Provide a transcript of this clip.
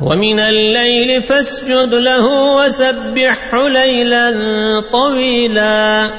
ومن الليل فاسجد له وسبحه ليلا طويلا.